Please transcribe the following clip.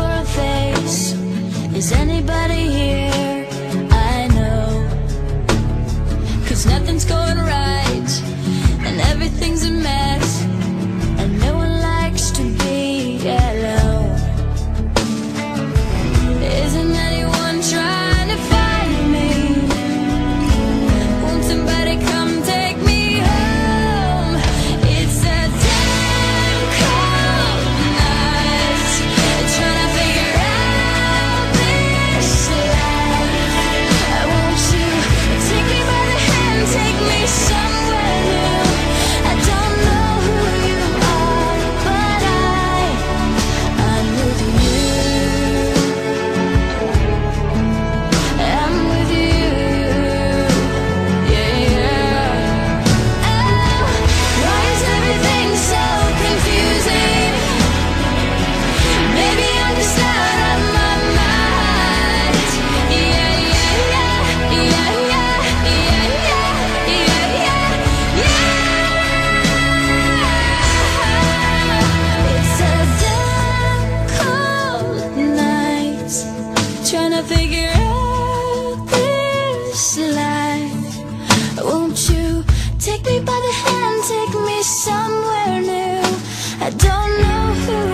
for a face. Is anybody here? Won't you take me by the hand, take me somewhere new? I don't know who